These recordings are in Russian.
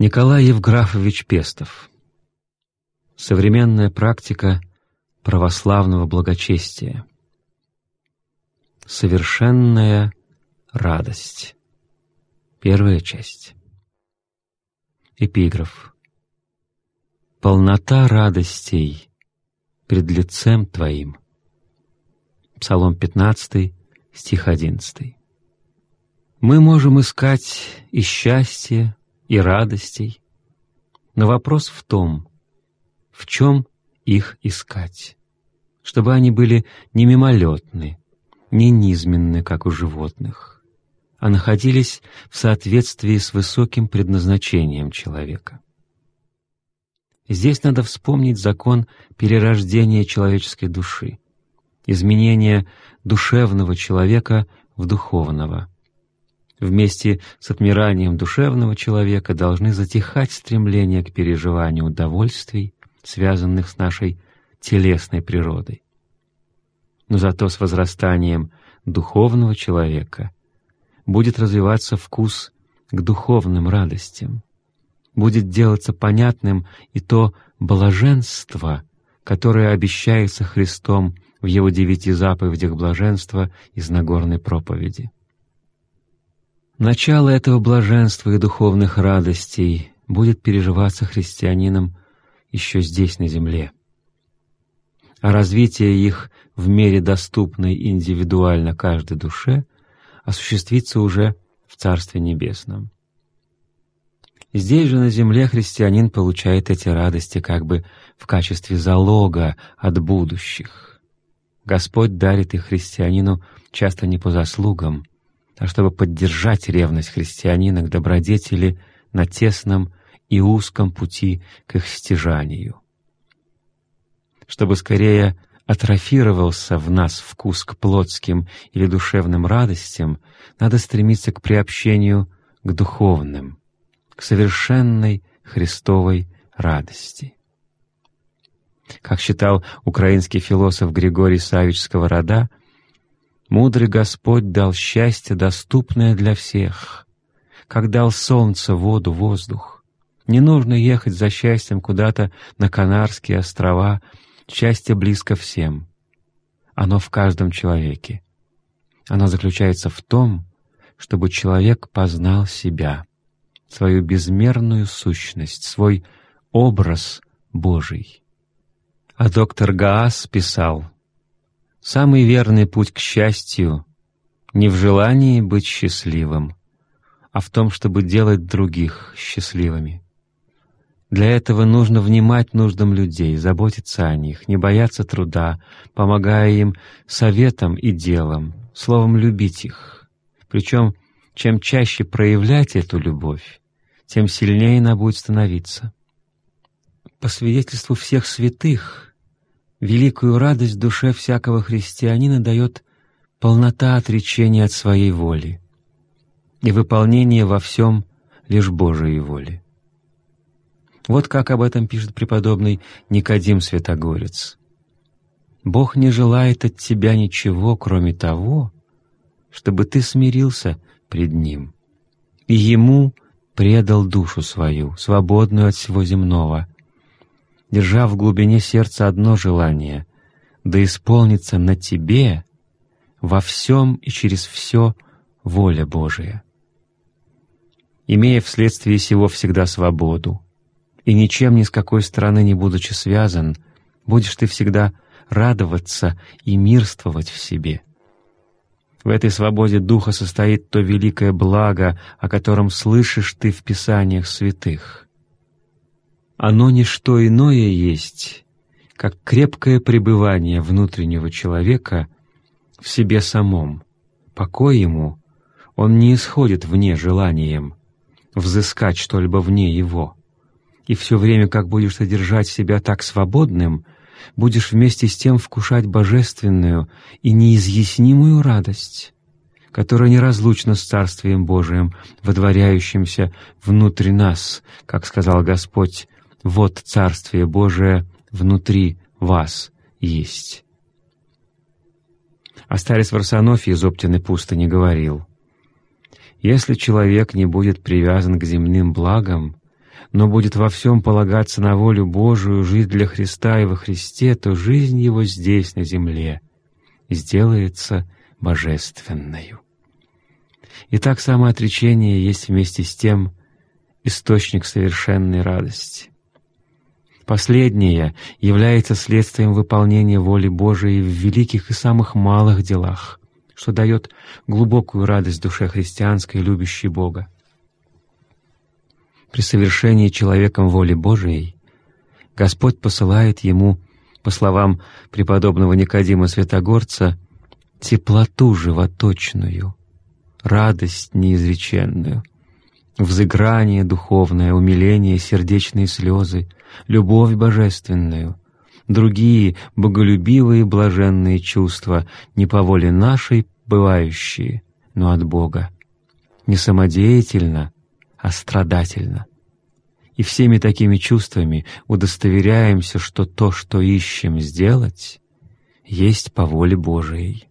Николай Евграфович Пестов. Современная практика православного благочестия. Совершенная радость. Первая часть. Эпиграф. Полнота радостей пред лицем Твоим. Псалом 15, стих 11. Мы можем искать и счастье, и радостей. Но вопрос в том, в чем их искать, чтобы они были не мимолетны, не низменны, как у животных, а находились в соответствии с высоким предназначением человека. Здесь надо вспомнить закон перерождения человеческой души, изменения душевного человека в духовного — Вместе с отмиранием душевного человека должны затихать стремления к переживанию удовольствий, связанных с нашей телесной природой. Но зато с возрастанием духовного человека будет развиваться вкус к духовным радостям, будет делаться понятным и то блаженство, которое обещается Христом в Его девяти заповедях блаженства из Нагорной проповеди. Начало этого блаженства и духовных радостей будет переживаться христианином еще здесь, на земле. А развитие их в мере доступной индивидуально каждой душе осуществится уже в Царстве Небесном. Здесь же на земле христианин получает эти радости как бы в качестве залога от будущих. Господь дарит их христианину часто не по заслугам, а чтобы поддержать ревность христианина к добродетели на тесном и узком пути к их стяжанию. Чтобы скорее атрофировался в нас вкус к плотским или душевным радостям, надо стремиться к приобщению к духовным, к совершенной Христовой радости. Как считал украинский философ Григорий Савич Сковорода, Мудрый Господь дал счастье, доступное для всех, как дал солнце, воду, воздух. Не нужно ехать за счастьем куда-то на Канарские острова, счастье близко всем. Оно в каждом человеке. Оно заключается в том, чтобы человек познал себя, свою безмерную сущность, свой образ Божий. А доктор Гаас писал — Самый верный путь к счастью не в желании быть счастливым, а в том, чтобы делать других счастливыми. Для этого нужно внимать нуждам людей, заботиться о них, не бояться труда, помогая им советом и делом, словом любить их. Причем, чем чаще проявлять эту любовь, тем сильнее она будет становиться. По свидетельству всех святых — Великую радость душе всякого христианина дает полнота отречения от своей воли и выполнение во всем лишь Божией воли. Вот как об этом пишет преподобный Никодим Святогорец. «Бог не желает от тебя ничего, кроме того, чтобы ты смирился пред Ним, и Ему предал душу свою, свободную от всего земного, держа в глубине сердца одно желание — да исполнится на тебе во всем и через все воля Божия. Имея вследствие сего всегда свободу, и ничем ни с какой стороны не будучи связан, будешь ты всегда радоваться и мирствовать в себе. В этой свободе Духа состоит то великое благо, о котором слышишь ты в Писаниях святых — оно не что иное есть, как крепкое пребывание внутреннего человека в себе самом. Покой ему, он не исходит вне желанием взыскать что-либо вне его. И все время, как будешь содержать себя так свободным, будешь вместе с тем вкушать божественную и неизъяснимую радость, которая неразлучна с Царствием Божиим, водворяющимся внутри нас, как сказал Господь, вот Царствие Божие внутри вас есть. А старец Варсонофий из Оптиной пустыни говорил, «Если человек не будет привязан к земным благам, но будет во всем полагаться на волю Божию, жить для Христа и во Христе, то жизнь его здесь, на земле, сделается божественною. Итак, самоотречение есть вместе с тем источник совершенной радости. Последнее является следствием выполнения воли Божией в великих и самых малых делах, что дает глубокую радость душе христианской, любящей Бога. При совершении человеком воли Божией Господь посылает ему, по словам преподобного Никодима Святогорца, теплоту животочную, радость неизреченную, взыграние духовное, умиление, сердечные слезы, любовь божественную, другие боголюбивые блаженные чувства, не по воле нашей бывающие, но от Бога, не самодеятельно, а страдательно. И всеми такими чувствами удостоверяемся, что то, что ищем сделать, есть по воле Божией.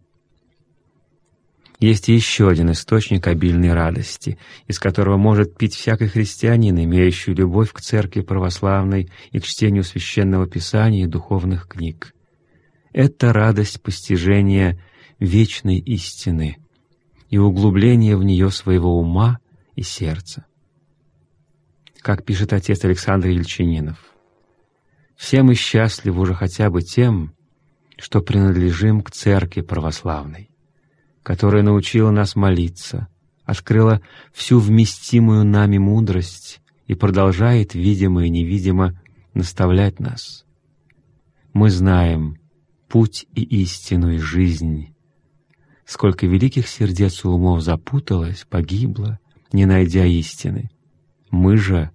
Есть еще один источник обильной радости, из которого может пить всякий христианин, имеющий любовь к церкви православной и к чтению священного писания и духовных книг. Это радость постижения вечной истины и углубления в нее своего ума и сердца. Как пишет отец Александр Ельчининов, «Все мы счастливы уже хотя бы тем, что принадлежим к церкви православной которая научила нас молиться, открыла всю вместимую нами мудрость и продолжает, видимо и невидимо, наставлять нас. Мы знаем путь и истину и жизнь. Сколько великих сердец и умов запуталось, погибло, не найдя истины. Мы же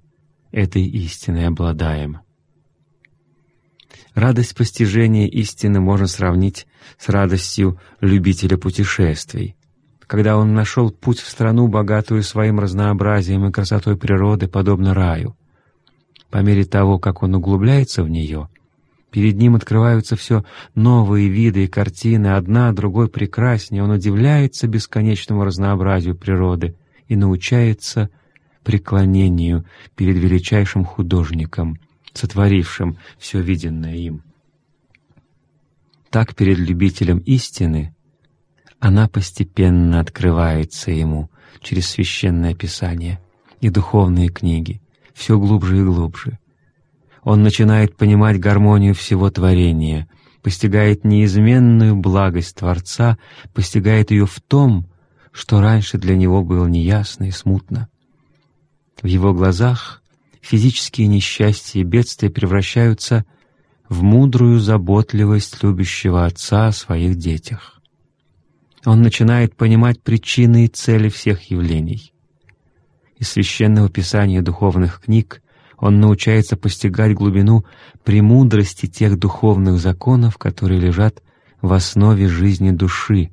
этой истиной обладаем. Радость постижения истины можно сравнить с радостью любителя путешествий. Когда он нашел путь в страну, богатую своим разнообразием и красотой природы, подобно раю. По мере того, как он углубляется в нее, перед ним открываются все новые виды и картины, одна другой прекраснее, он удивляется бесконечному разнообразию природы и научается преклонению перед величайшим художником — сотворившим все виденное им. Так перед любителем истины она постепенно открывается ему через священное писание и духовные книги, все глубже и глубже. Он начинает понимать гармонию всего творения, постигает неизменную благость Творца, постигает ее в том, что раньше для него было неясно и смутно. В его глазах физические несчастья и бедствия превращаются в мудрую заботливость любящего отца о своих детях. Он начинает понимать причины и цели всех явлений. Из священного писания духовных книг он научается постигать глубину премудрости тех духовных законов, которые лежат в основе жизни души,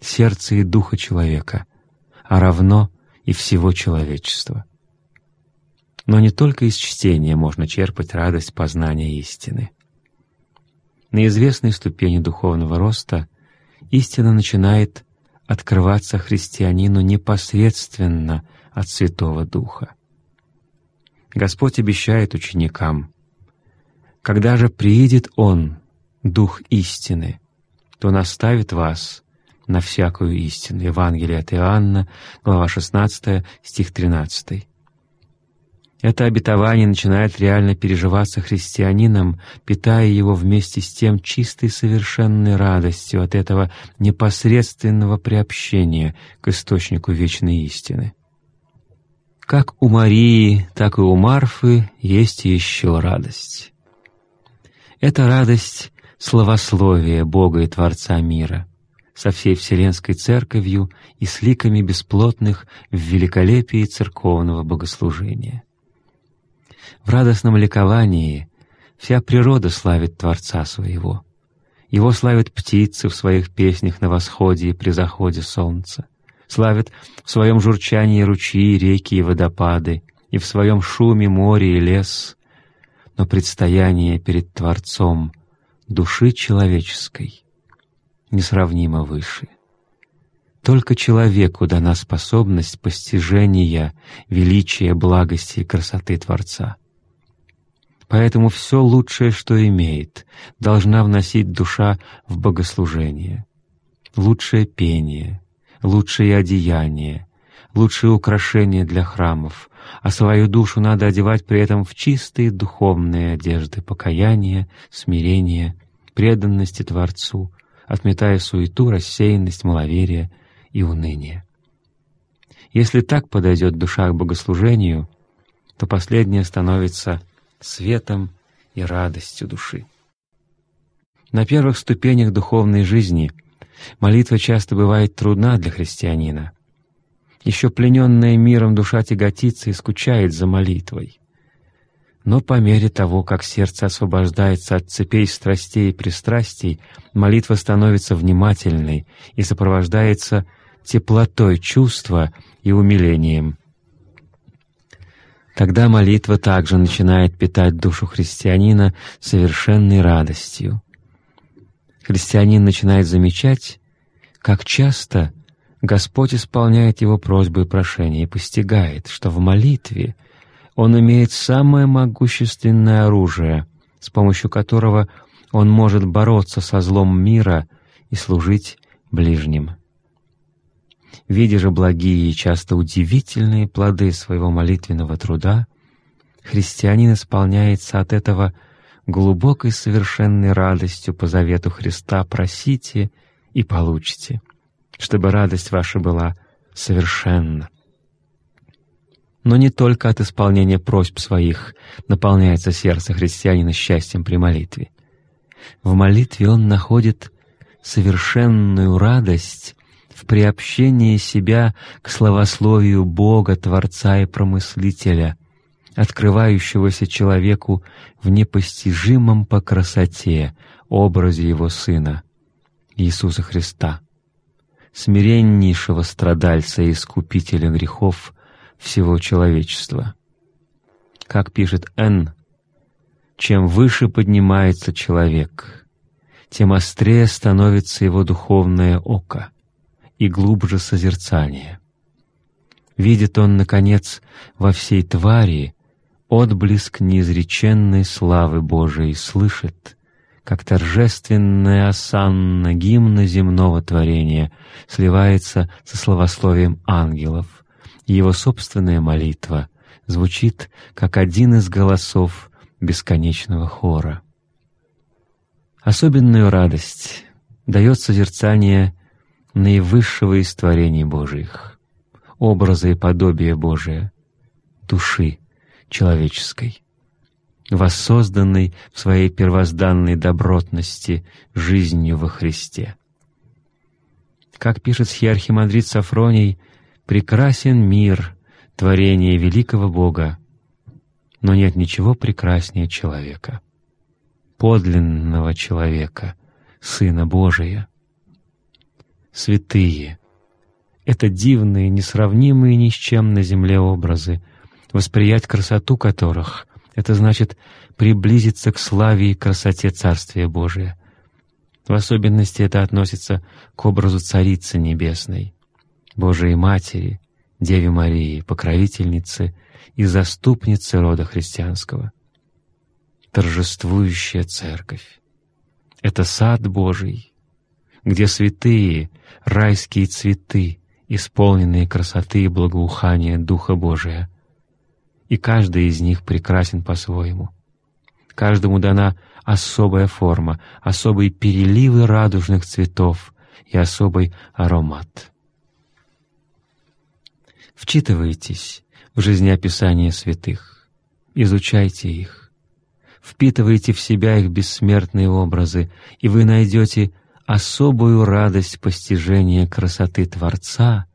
сердца и духа человека, а равно и всего человечества. Но не только из чтения можно черпать радость познания истины. На известной ступени духовного роста истина начинает открываться христианину непосредственно от Святого Духа. Господь обещает ученикам, «Когда же приидет Он, Дух истины, то наставит вас на всякую истину». Евангелие от Иоанна, глава 16, стих 13. Это обетование начинает реально переживаться христианином, питая его вместе с тем чистой совершенной радостью от этого непосредственного приобщения к источнику вечной истины. Как у Марии, так и у Марфы есть еще радость. Это радость славословия Бога и Творца мира со всей Вселенской Церковью и с ликами бесплотных в великолепии церковного богослужения. В радостном ликовании вся природа славит Творца своего. Его славят птицы в своих песнях на восходе и при заходе солнца, славят в своем журчании ручьи, реки и водопады, и в своем шуме море и лес, но предстояние перед Творцом души человеческой несравнимо выше. Только человеку дана способность постижения величия, благости и красоты Творца. Поэтому все лучшее, что имеет, должна вносить душа в богослужение. Лучшее пение, лучшее одеяние, лучшие украшения для храмов, а свою душу надо одевать при этом в чистые духовные одежды покаяния, смирения, преданности Творцу, отметая суету, рассеянность, маловерие и уныние. Если так подойдет душа к богослужению, то последнее становится светом и радостью души. На первых ступенях духовной жизни молитва часто бывает трудна для христианина. Еще плененная миром душа тяготится и скучает за молитвой. Но по мере того, как сердце освобождается от цепей страстей и пристрастий, молитва становится внимательной и сопровождается теплотой чувства и умилением. Тогда молитва также начинает питать душу христианина совершенной радостью. Христианин начинает замечать, как часто Господь исполняет его просьбы и прошения и постигает, что в молитве он имеет самое могущественное оружие, с помощью которого он может бороться со злом мира и служить ближним. Видя же благие и часто удивительные плоды своего молитвенного труда, христианин исполняется от этого глубокой совершенной радостью по завету Христа «просите и получите» чтобы радость ваша была совершенна. Но не только от исполнения просьб своих наполняется сердце христианина счастьем при молитве. В молитве он находит совершенную радость в приобщении себя к славословию Бога, Творца и Промыслителя, открывающегося человеку в непостижимом по красоте образе Его Сына, Иисуса Христа смиреннейшего страдальца и искупителя грехов всего человечества. Как пишет Н, чем выше поднимается человек, тем острее становится его духовное око и глубже созерцание. Видит он, наконец, во всей твари отблеск неизреченной славы Божией, слышит, как торжественная осанна гимна земного творения сливается со словословием ангелов, его собственная молитва звучит, как один из голосов бесконечного хора. Особенную радость дает созерцание наивысшего из творений Божиих, образа и подобия Божия, души человеческой воссозданный в своей первозданной добротности жизнью во Христе. Как пишет схиархимандрит Сафроний, «Прекрасен мир, творение великого Бога, но нет ничего прекраснее человека, подлинного человека, Сына Божия. Святые — это дивные, несравнимые ни с чем на земле образы, восприять красоту которых это значит приблизиться к славе и красоте Царствия Божия. В особенности это относится к образу Царицы Небесной, Божией Матери, Деве Марии, покровительницы и заступницы рода христианского. Торжествующая Церковь — это сад Божий, где святые, райские цветы, исполненные красоты и благоухания Духа Божия — и каждый из них прекрасен по-своему. Каждому дана особая форма, особые переливы радужных цветов и особый аромат. Вчитывайтесь в жизнеописание святых, изучайте их, впитывайте в себя их бессмертные образы, и вы найдете особую радость постижения красоты Творца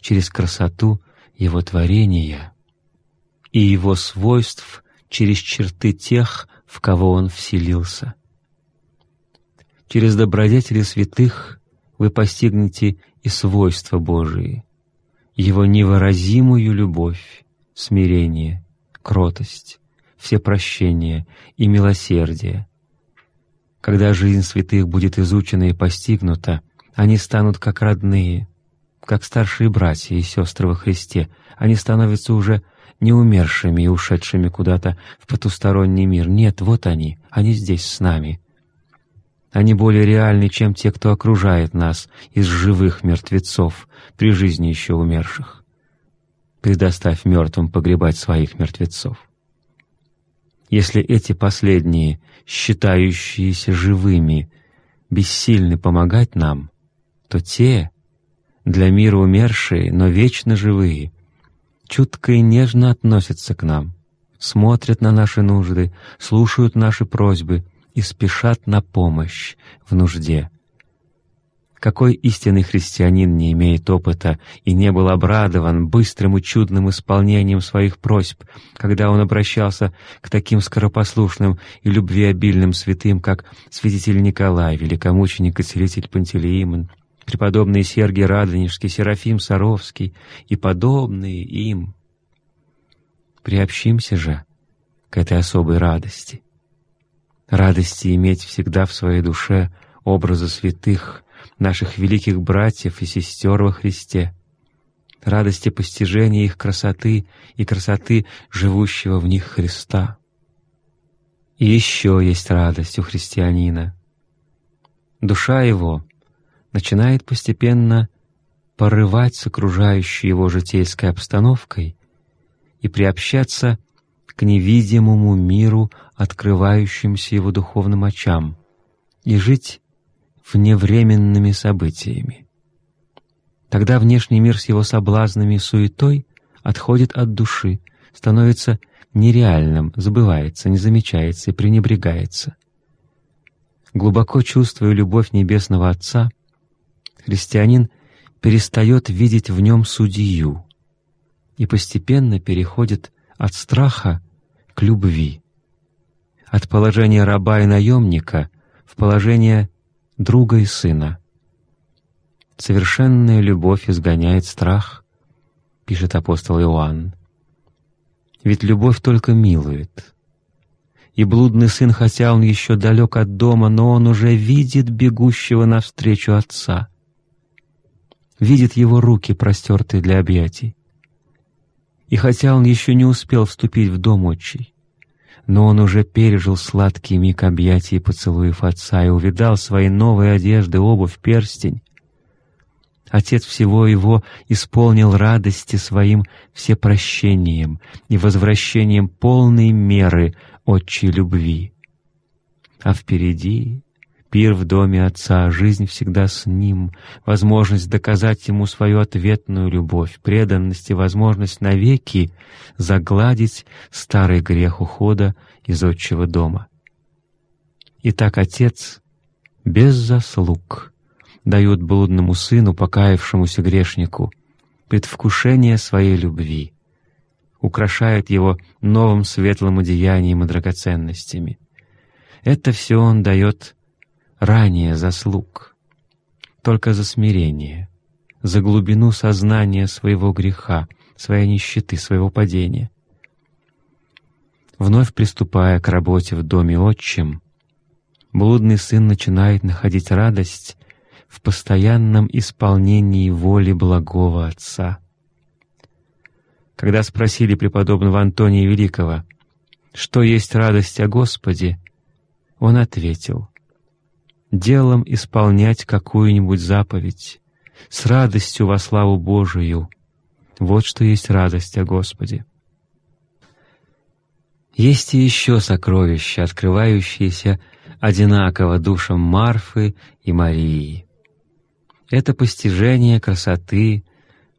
через красоту Его творения — и его свойств через черты тех, в кого он вселился. Через добродетели святых вы постигнете и свойства Божии, его невыразимую любовь, смирение, кротость, всепрощение и милосердие. Когда жизнь святых будет изучена и постигнута, они станут как родные, как старшие братья и сестры во Христе. Они становятся уже не умершими и ушедшими куда-то в потусторонний мир. Нет, вот они, они здесь с нами. Они более реальны, чем те, кто окружает нас из живых мертвецов, при жизни еще умерших. Предоставь мертвым погребать своих мертвецов. Если эти последние, считающиеся живыми, бессильны помогать нам, то те, для мира умершие, но вечно живые, чутко и нежно относятся к нам, смотрят на наши нужды, слушают наши просьбы и спешат на помощь в нужде. Какой истинный христианин не имеет опыта и не был обрадован быстрым и чудным исполнением своих просьб, когда он обращался к таким скоропослушным и любвеобильным святым, как святитель Николай, великомученик и целитель Пантелеимон, преподобные Сергий Радонежский, Серафим Саровский и подобные им. Приобщимся же к этой особой радости. Радости иметь всегда в своей душе образы святых, наших великих братьев и сестер во Христе, радости постижения их красоты и красоты живущего в них Христа. И еще есть радость у христианина. Душа его начинает постепенно порывать с окружающей его житейской обстановкой и приобщаться к невидимому миру, открывающимся его духовным очам, и жить вневременными событиями. Тогда внешний мир с его соблазнами и суетой отходит от души, становится нереальным, забывается, не замечается и пренебрегается. Глубоко чувствуя любовь Небесного Отца, христианин перестает видеть в нем судью и постепенно переходит от страха к любви, от положения раба и наемника в положение друга и сына. «Совершенная любовь изгоняет страх», — пишет апостол Иоанн. «Ведь любовь только милует. И блудный сын, хотя он еще далек от дома, но он уже видит бегущего навстречу отца, видит его руки, простертые для объятий. И хотя он еще не успел вступить в дом отчий, но он уже пережил сладкий миг объятий и поцелуев отца и увидал свои новые одежды, обувь, перстень. Отец всего его исполнил радости своим всепрощением и возвращением полной меры отчей любви. А впереди Пир в доме отца, жизнь всегда с ним, возможность доказать ему свою ответную любовь, преданность и возможность навеки загладить старый грех ухода из отчего дома. Итак, отец без заслуг дает блудному сыну, покаявшемуся грешнику, предвкушение своей любви, украшает его новым светлым одеянием и драгоценностями. Это все он дает ранее заслуг, только за смирение, за глубину сознания своего греха, своей нищеты, своего падения. Вновь приступая к работе в доме отчим, блудный сын начинает находить радость в постоянном исполнении воли благого Отца. Когда спросили преподобного Антония Великого, что есть радость о Господе, он ответил, делом исполнять какую-нибудь заповедь, с радостью во славу Божию. Вот что есть радость о Господе. Есть и еще сокровища, открывающиеся одинаково душам Марфы и Марии. Это постижение красоты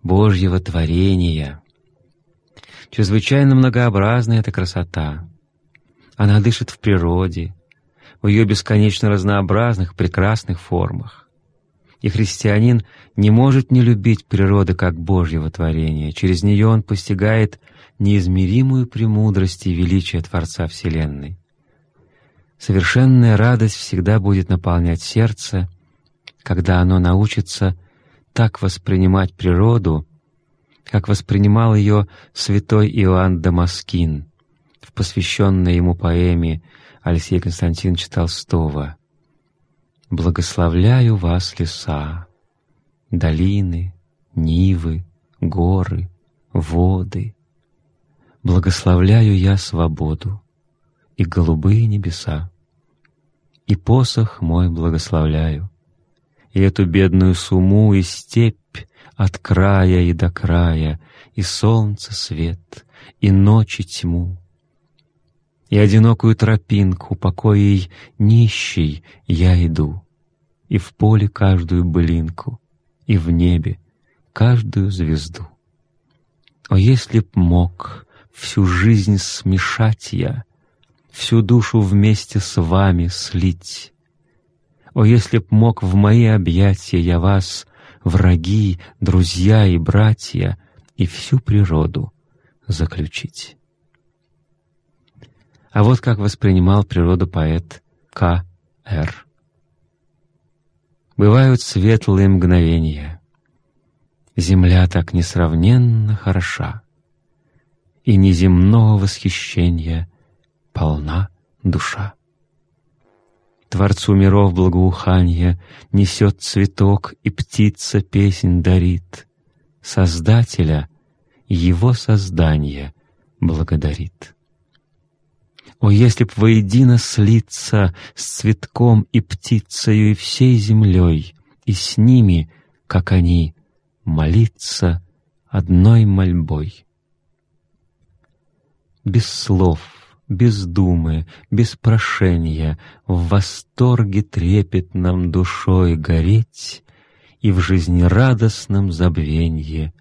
Божьего творения. Чрезвычайно многообразна эта красота. Она дышит в природе, в ее бесконечно разнообразных, прекрасных формах. И христианин не может не любить природы как Божьего творения. Через нее он постигает неизмеримую премудрость и величие Творца Вселенной. Совершенная радость всегда будет наполнять сердце, когда оно научится так воспринимать природу, как воспринимал ее святой Иоанн Дамаскин в посвященной ему поэме Алексея Константиновича Толстого. «Благословляю вас, леса, долины, нивы, горы, воды. Благословляю я свободу и голубые небеса, и посох мой благословляю, и эту бедную суму, и степь от края и до края, и солнце свет, и ночи тьму. И одинокую тропинку, покоей нищий, я иду, и в поле каждую былинку, и в небе каждую звезду. О, если б мог всю жизнь смешать я, всю душу вместе с вами слить, о, если б мог в мои объятия я вас, враги, друзья и братья, и всю природу заключить. А вот как воспринимал природу поэт К. Р. Бывают светлые мгновения. Земля так несравненно хороша, И неземного восхищения полна душа. Творцу миров благоуханья Несет цветок, и птица песнь дарит. Создателя, его создание благодарит. О, если б воедино слиться С цветком и птицею и всей землей, И с ними, как они, молиться одной мольбой. Без слов, без думы, без прошения, В восторге трепетном душой гореть И в жизнерадостном забвенье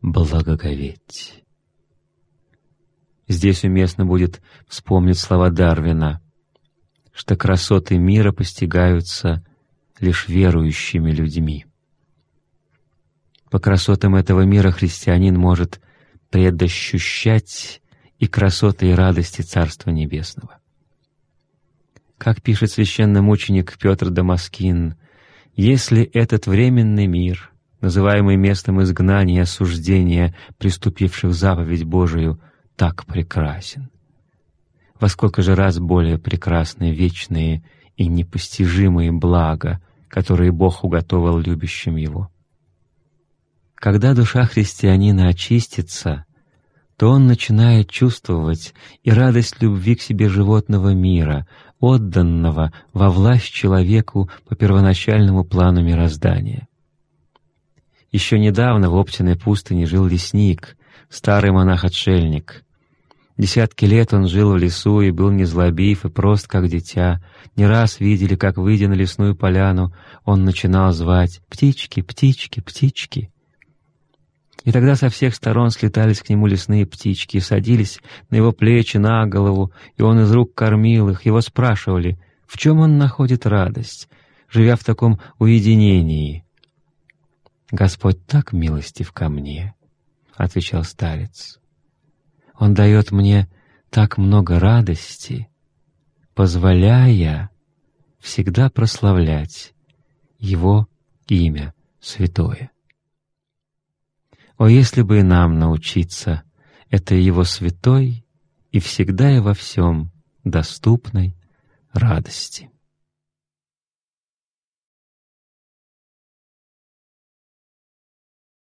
благоговеть. Здесь уместно будет вспомнить слова Дарвина, что красоты мира постигаются лишь верующими людьми. По красотам этого мира христианин может предощущать и красоты и радости Царства Небесного. Как пишет священномученик Петр Дамаскин, «Если этот временный мир, называемый местом изгнания и осуждения приступивших заповедь Божию, так прекрасен, во сколько же раз более прекрасны вечные и непостижимые блага, которые Бог уготовал любящим Его. Когда душа христианина очистится, то он начинает чувствовать и радость любви к себе животного мира, отданного во власть человеку по первоначальному плану мироздания. Еще недавно в Оптиной пустыне жил лесник, старый монах-отшельник. Десятки лет он жил в лесу и был незлобив и прост, как дитя. Не раз видели, как, выйдя на лесную поляну, он начинал звать «Птички, птички, птички». И тогда со всех сторон слетались к нему лесные птички и садились на его плечи, на голову, и он из рук кормил их. Его спрашивали, в чем он находит радость, живя в таком уединении. «Господь так милостив ко мне», — отвечал старец. «Он дает мне так много радости, позволяя всегда прославлять Его имя святое». О, если бы и нам научиться этой Его святой и всегда и во всем доступной радости!